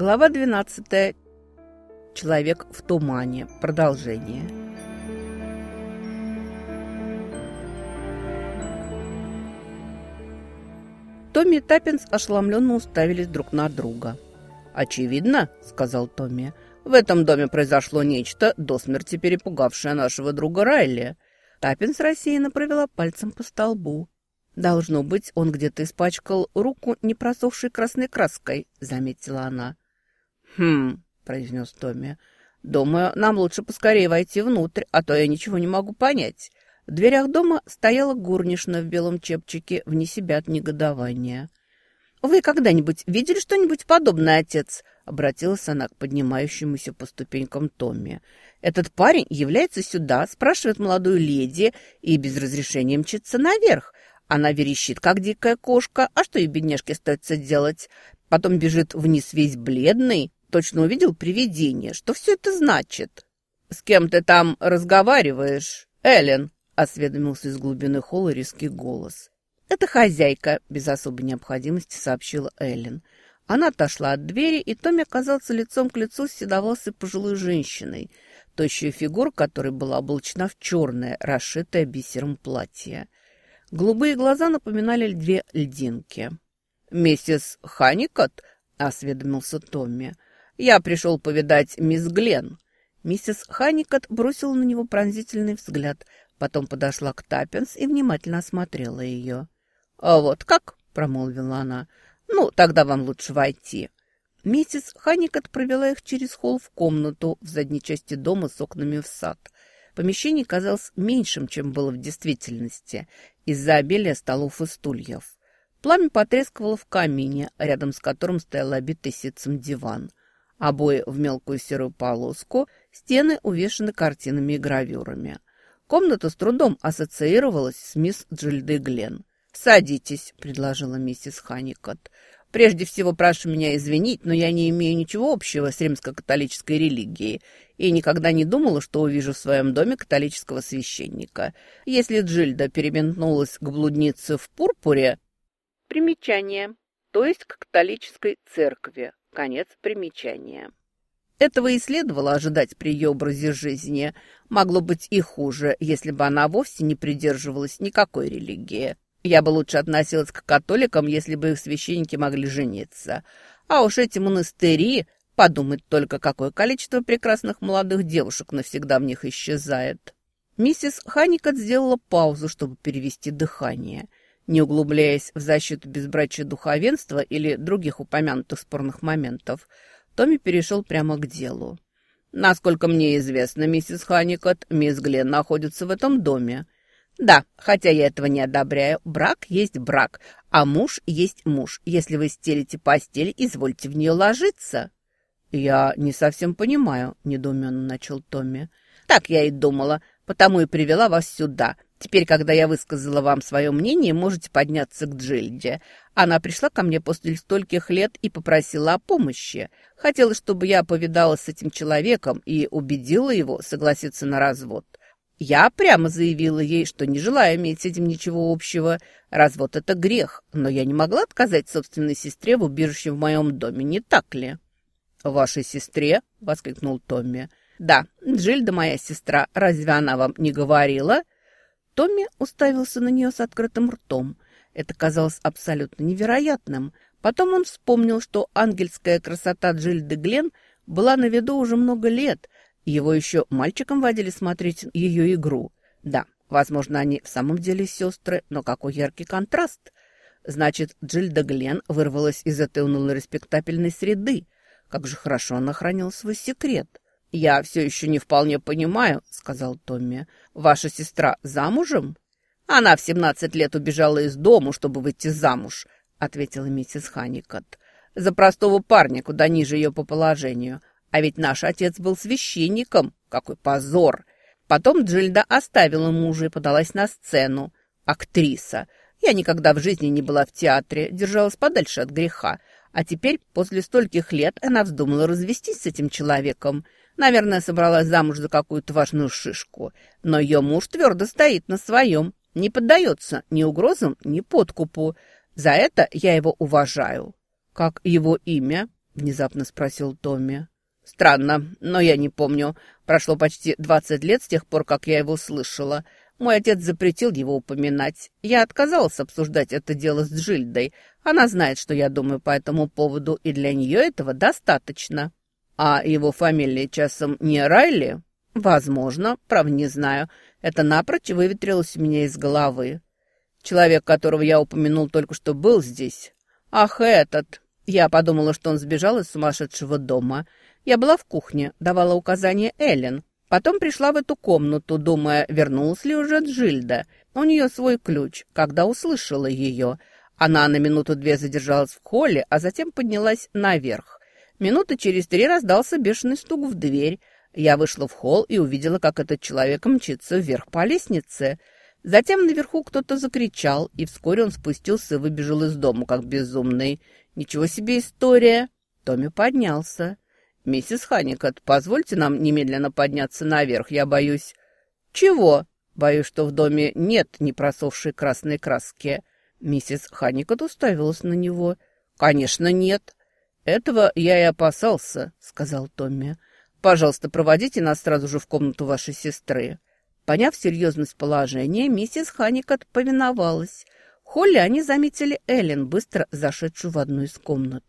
Глава 12. Человек в тумане. Продолжение. Томми и Таппинс ошеломленно уставились друг на друга. «Очевидно», — сказал Томми, — «в этом доме произошло нечто, до смерти перепугавшее нашего друга Райли». Таппинс рассеянно провела пальцем по столбу. «Должно быть, он где-то испачкал руку не просохшей красной краской», — заметила она. «Хм», — произнес Томми, — «думаю, нам лучше поскорее войти внутрь, а то я ничего не могу понять». В дверях дома стояла горничная в белом чепчике, вне себя от негодования. «Вы когда-нибудь видели что-нибудь подобное, отец?» — обратилась она к поднимающемуся по ступенькам Томми. «Этот парень является сюда, спрашивает молодую леди и без разрешения мчится наверх. Она верещит, как дикая кошка. А что ей, бедняжке, остается делать? Потом бежит вниз весь бледный. Точно увидел привидение. Что все это значит? «С кем ты там разговариваешь, Эллен?» осведомился из глубины холла резкий голос. «Это хозяйка», — без особой необходимости сообщила Эллен. Она отошла от двери, и Томми оказался лицом к лицу с седовласой пожилой женщиной, тощая фигура которой была облачена в черное, расшитое бисером платье. Голубые глаза напоминали две льдинки. «Миссис Ханикот?» — осведомился Томми. «Я пришел повидать мисс Глен». Миссис Ханикот бросила на него пронзительный взгляд, потом подошла к Таппинс и внимательно осмотрела ее. «А вот как?» — промолвила она. «Ну, тогда вам лучше войти». Миссис Ханикот провела их через холл в комнату в задней части дома с окнами в сад — Помещение казалось меньшим, чем было в действительности, из-за обилия столов и стульев. Пламя потрескивало в камине, рядом с которым стоял обитый ситцем диван. Обои в мелкую серую полоску, стены увешаны картинами и гравюрами. Комната с трудом ассоциировалась с мисс Джильды Глен. «Садитесь», — предложила миссис Ханикот. Прежде всего, прошу меня извинить, но я не имею ничего общего с римско-католической религией и никогда не думала, что увижу в своем доме католического священника. Если Джильда переметнулась к блуднице в пурпуре... Примечание. То есть к католической церкви. Конец примечания. Этого и следовало ожидать при ее образе жизни. Могло быть и хуже, если бы она вовсе не придерживалась никакой религии. Я бы лучше относилась к католикам, если бы их священники могли жениться. А уж эти монастыри, подумать только, какое количество прекрасных молодых девушек навсегда в них исчезает. Миссис Ханикот сделала паузу, чтобы перевести дыхание. Не углубляясь в защиту безбрачия духовенства или других упомянутых спорных моментов, Томми перешел прямо к делу. «Насколько мне известно, миссис Ханикот, мисс Глен находится в этом доме. Да, хотя я этого не одобряю, брак есть брак, а муж есть муж. Если вы стелите постель, извольте в нее ложиться. Я не совсем понимаю, недоуменно начал Томми. Так я и думала, потому и привела вас сюда. Теперь, когда я высказала вам свое мнение, можете подняться к Джильде. Она пришла ко мне после стольких лет и попросила о помощи. Хотела, чтобы я повидалась с этим человеком и убедила его согласиться на развод. Я прямо заявила ей, что не желаю иметь с этим ничего общего. Развод — это грех, но я не могла отказать собственной сестре в убежище в моем доме, не так ли?» «Вашей сестре?» — воскликнул Томми. «Да, Джильда моя сестра. Разве она вам не говорила?» Томми уставился на нее с открытым ртом. Это казалось абсолютно невероятным. Потом он вспомнил, что ангельская красота Джильды Глен была на виду уже много лет — его еще мальчиком водили смотреть ее игру. Да, возможно, они в самом деле сестры, но какой яркий контраст. Значит, Джильда Глен вырвалась из этой унылой респектабельной среды. Как же хорошо она хранила свой секрет. «Я все еще не вполне понимаю», — сказал Томми. «Ваша сестра замужем?» «Она в семнадцать лет убежала из дому, чтобы выйти замуж», — ответила миссис Ханикот. «За простого парня, куда ниже ее по положению. А ведь наш отец был священником. Какой позор! Потом Джильда оставила мужа и подалась на сцену. Актриса. Я никогда в жизни не была в театре, держалась подальше от греха. А теперь, после стольких лет, она вздумала развестись с этим человеком. Наверное, собралась замуж за какую-то важную шишку. Но ее муж твердо стоит на своем. Не поддается ни угрозам, ни подкупу. За это я его уважаю. Как его имя? внезапно спросил Томми. «Странно, но я не помню. Прошло почти двадцать лет с тех пор, как я его слышала. Мой отец запретил его упоминать. Я отказалась обсуждать это дело с Джильдой. Она знает, что я думаю по этому поводу, и для нее этого достаточно. А его фамилия часом не Райли? Возможно, правда не знаю. Это напрочь выветрилось у меня из головы. Человек, которого я упомянул только что, был здесь. Ах, этот. Я подумала, что он сбежал из сумасшедшего дома. Я была в кухне, давала указания Эллен. Потом пришла в эту комнату, думая, вернулась ли уже Джильда. У нее свой ключ, когда услышала ее. Она на минуту-две задержалась в холле, а затем поднялась наверх. Минуты через три раздался бешеный стук в дверь. Я вышла в холл и увидела, как этот человек мчится вверх по лестнице. Затем наверху кто-то закричал, и вскоре он спустился и выбежал из дома, как безумный. Ничего себе история! Томми поднялся. «Миссис Ханикот, позвольте нам немедленно подняться наверх, я боюсь...» «Чего?» «Боюсь, что в доме нет непросохшей красной краски». Миссис Ханикот уставилась на него. «Конечно, нет». «Этого я и опасался», — сказал Томми. «Пожалуйста, проводите нас сразу же в комнату вашей сестры». Поняв серьезность положения, миссис Ханикот повиновалась. В холле они заметили Эллен, быстро зашедшую в одну из комнат.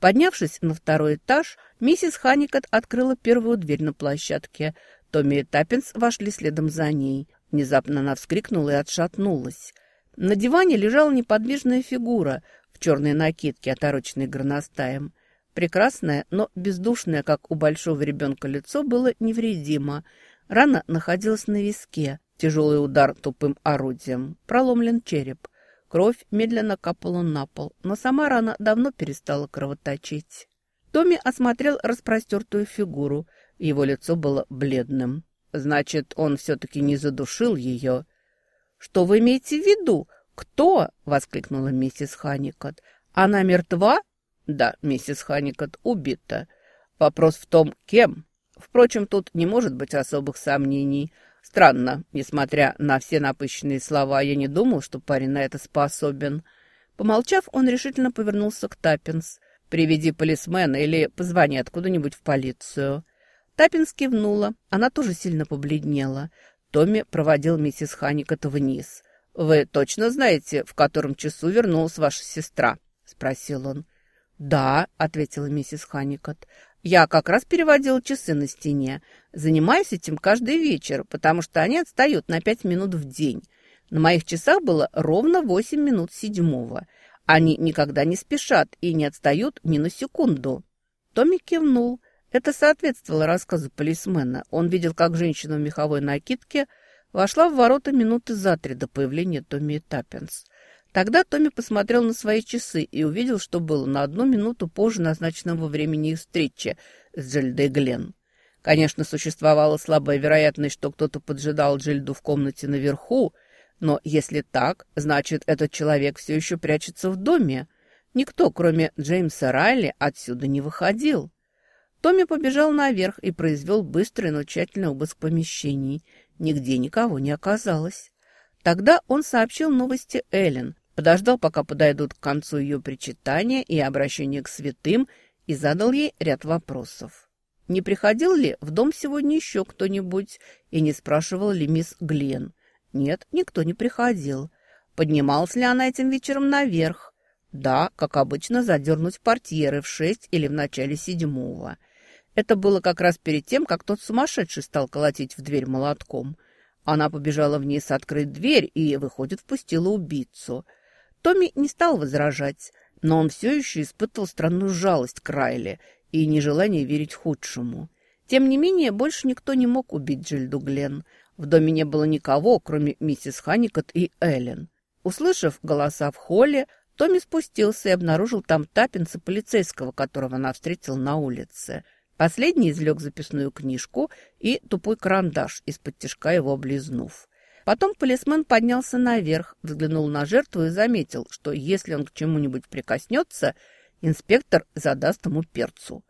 Поднявшись на второй этаж, миссис Ханикот открыла первую дверь на площадке. Томми и Таппинс вошли следом за ней. Внезапно она вскрикнула и отшатнулась. На диване лежала неподвижная фигура в черной накидке, отороченной горностаем. Прекрасное, но бездушное, как у большого ребенка, лицо было невредимо. Рана находилась на виске. Тяжелый удар тупым орудием. Проломлен череп. Кровь медленно капала на пол, но сама рана давно перестала кровоточить. Томми осмотрел распростертую фигуру. Его лицо было бледным. Значит, он все-таки не задушил ее. «Что вы имеете в виду? Кто?» — воскликнула миссис Ханикот. «Она мертва?» «Да, миссис Ханикот убита. Вопрос в том, кем. Впрочем, тут не может быть особых сомнений. Странно, несмотря на все напыщенные слова, я не думал, что парень на это способен. Помолчав, он решительно повернулся к Таппинс. «Приведи полисмена или позвони откуда-нибудь в полицию». Таппинс кивнула. Она тоже сильно побледнела. Томми проводил миссис Ханикот вниз. «Вы точно знаете, в котором часу вернулась ваша сестра?» — спросил он. «Да», — ответила миссис Ханикот. Я как раз переводила часы на стене. Занимаюсь этим каждый вечер, потому что они отстают на пять минут в день. На моих часах было ровно восемь минут седьмого. Они никогда не спешат и не отстают ни на секунду. Томми кивнул. Это соответствовало рассказу полисмена. Он видел, как женщина в меховой накидке вошла в ворота минуты за три до появления Томми и Таппинс. Тогда Томми посмотрел на свои часы и увидел, что было на одну минуту позже назначенного времени их встречи с Джильдой Глен. Конечно, существовала слабая вероятность, что кто-то поджидал Джильду в комнате наверху, но если так, значит, этот человек все еще прячется в доме. Никто, кроме Джеймса Райли, отсюда не выходил. Томми побежал наверх и произвел быстрый, но тщательный обыск помещений. Нигде никого не оказалось. Тогда он сообщил новости Эллен, подождал, пока подойдут к концу ее причитания и обращения к святым, и задал ей ряд вопросов. Не приходил ли в дом сегодня еще кто-нибудь и не спрашивал ли мисс Глен? Нет, никто не приходил. Поднималась ли она этим вечером наверх? Да, как обычно, задернуть портьеры в шесть или в начале седьмого. Это было как раз перед тем, как тот сумасшедший стал колотить в дверь молотком. Она побежала вниз открыть дверь и, выходит, впустила убийцу – Томми не стал возражать, но он все еще испытывал странную жалость к Райле и нежелание верить худшему. Тем не менее, больше никто не мог убить Джильду Глен. В доме не было никого, кроме миссис Ханикот и Эллен. Услышав голоса в холле, Томми спустился и обнаружил там Таппинса полицейского, которого она встретила на улице. Последний извлек записную книжку и тупой карандаш, из-под тяжка его облизнув. Потом полисмен поднялся наверх, взглянул на жертву и заметил, что если он к чему-нибудь прикоснется, инспектор задаст ему перцу.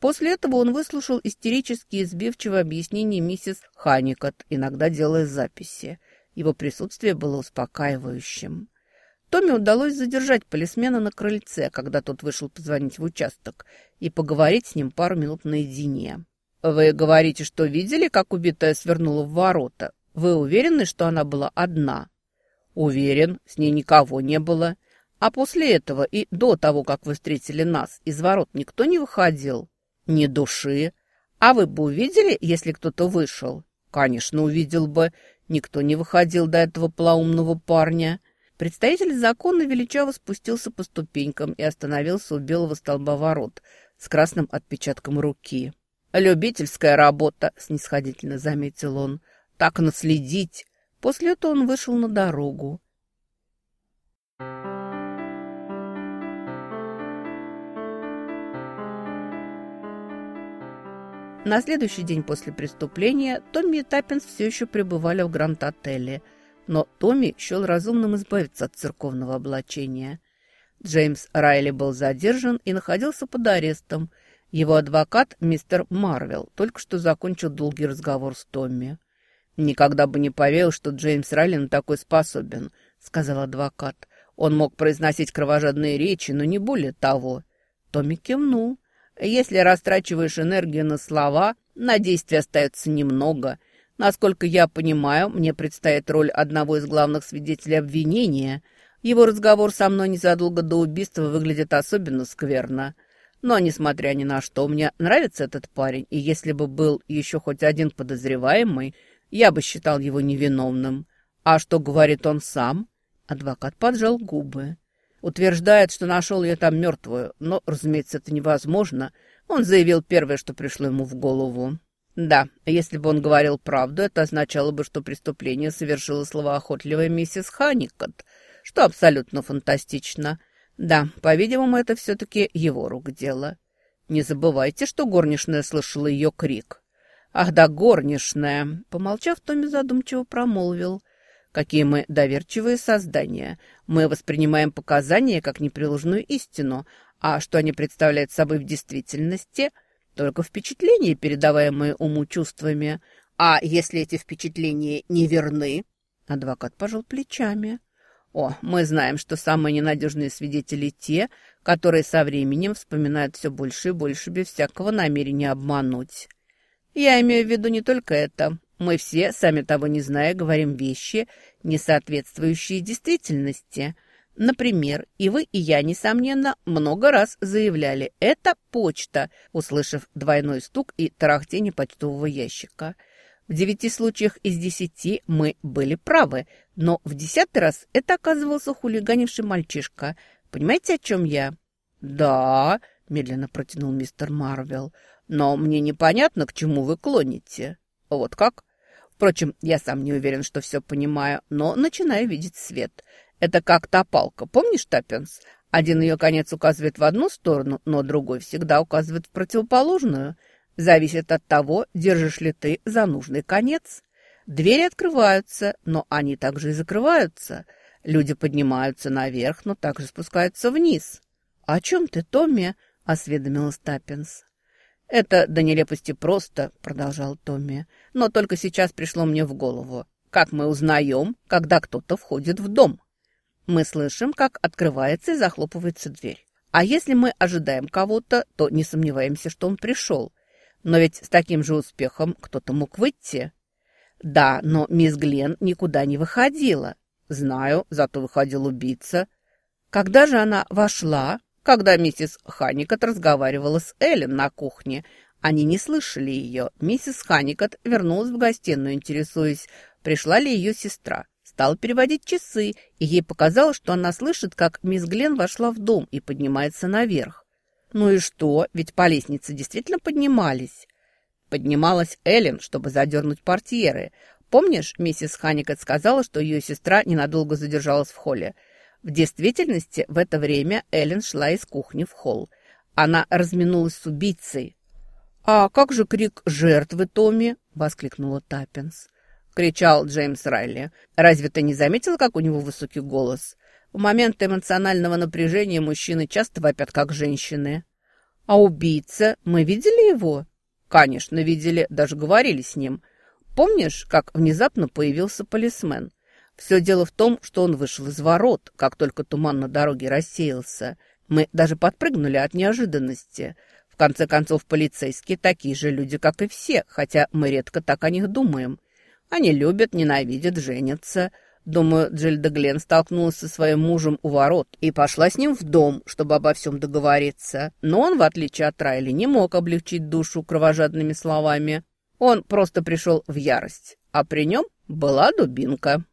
После этого он выслушал истерически избивчивое объяснение миссис Ханикот, иногда делая записи. Его присутствие было успокаивающим. Томми удалось задержать полисмена на крыльце, когда тот вышел позвонить в участок, и поговорить с ним пару минут наедине. «Вы говорите, что видели, как убитая свернула в ворота? Вы уверены, что она была одна?» «Уверен, с ней никого не было. А после этого и до того, как вы встретили нас, из ворот никто не выходил?» «Ни души. А вы бы увидели, если кто-то вышел?» «Конечно, увидел бы. Никто не выходил до этого полоумного парня». Представитель закона величаво спустился по ступенькам и остановился у белого столба ворот с красным отпечатком руки. «Любительская работа», — снисходительно заметил он. «Так наследить». После этого он вышел на дорогу. На следующий день после преступления Томми и Таппинс все еще пребывали в Гранд-отеле — но Томми счел разумным избавиться от церковного облачения. Джеймс Райли был задержан и находился под арестом. Его адвокат, мистер Марвел, только что закончил долгий разговор с Томми. «Никогда бы не поверил, что Джеймс Райли на такой способен», — сказал адвокат. «Он мог произносить кровожадные речи, но не более того». Томми кивнул. «Если растрачиваешь энергию на слова, на действия остается немного». Насколько я понимаю, мне предстоит роль одного из главных свидетелей обвинения. Его разговор со мной незадолго до убийства выглядит особенно скверно. Но, несмотря ни на что, мне нравится этот парень, и если бы был еще хоть один подозреваемый, я бы считал его невиновным. А что говорит он сам? Адвокат поджал губы. Утверждает, что нашел ее там мертвую, но, разумеется, это невозможно. Он заявил первое, что пришло ему в голову. Да, если бы он говорил правду, это означало бы, что преступление совершила словоохотливая миссис Ханикот, что абсолютно фантастично. Да, по-видимому, это все-таки его рук дело. Не забывайте, что горничная слышала ее крик. «Ах да, горничная!» Помолчав, Томми задумчиво промолвил. «Какие мы доверчивые создания! Мы воспринимаем показания как непреложную истину, а что они представляют собой в действительности – только впечатления, передаваемые уму чувствами. А если эти впечатления не верны? Адвокат пожал плечами. О, мы знаем, что самые ненадежные свидетели те, которые со временем вспоминают все больше и больше без всякого намерения обмануть. Я имею в виду не только это. Мы все, сами того не зная, говорим вещи, не соответствующие действительности. Например, и вы, и я, несомненно, много раз заявляли «это почта», услышав двойной стук и тарахтение почтового ящика. В девяти случаях из десяти мы были правы, но в десятый раз это оказывался хулиганивший мальчишка. Понимаете, о чем я? «Да», — медленно протянул мистер Марвел, «но мне непонятно, к чему вы клоните». «Вот как?» Впрочем, я сам не уверен, что все понимаю, но начинаю видеть свет. Это как та палка, помнишь, Таппинс? Один ее конец указывает в одну сторону, но другой всегда указывает в противоположную. Зависит от того, держишь ли ты за нужный конец. Двери открываются, но они также и закрываются. Люди поднимаются наверх, но также спускаются вниз. «О чем ты, Томми?» — осведомилась Таппинс. «Это до нелепости просто», — продолжал Томми. «Но только сейчас пришло мне в голову. Как мы узнаем, когда кто-то входит в дом?» Мы слышим, как открывается и захлопывается дверь. А если мы ожидаем кого-то, то не сомневаемся, что он пришел. Но ведь с таким же успехом кто-то мог выйти. Да, но мисс Глен никуда не выходила. Знаю, зато выходил убийца. Когда же она вошла? Когда миссис Ханикот разговаривала с Эллен на кухне. Они не слышали ее. Миссис Ханикот вернулась в гостиную, интересуясь, пришла ли ее сестра стала переводить часы, и ей показалось, что она слышит, как мисс Глен вошла в дом и поднимается наверх. Ну и что? Ведь по лестнице действительно поднимались. Поднималась Эллен, чтобы задернуть портьеры. Помнишь, миссис Ханикет сказала, что ее сестра ненадолго задержалась в холле? В действительности в это время Эллен шла из кухни в холл. Она разминулась с убийцей. «А как же крик жертвы, Томми?» — воскликнула Таппинс. — кричал Джеймс Райли. «Разве ты не заметил, как у него высокий голос? В момент эмоционального напряжения мужчины часто вопят, как женщины. А убийца? Мы видели его?» «Конечно, видели, даже говорили с ним. Помнишь, как внезапно появился полисмен? Все дело в том, что он вышел из ворот, как только туман на дороге рассеялся. Мы даже подпрыгнули от неожиданности. В конце концов, полицейские такие же люди, как и все, хотя мы редко так о них думаем. Они любят, ненавидят, женятся. Думаю, Джильда Глен столкнулась со своим мужем у ворот и пошла с ним в дом, чтобы обо всем договориться. Но он, в отличие от Райли, не мог облегчить душу кровожадными словами. Он просто пришел в ярость, а при нем была дубинка.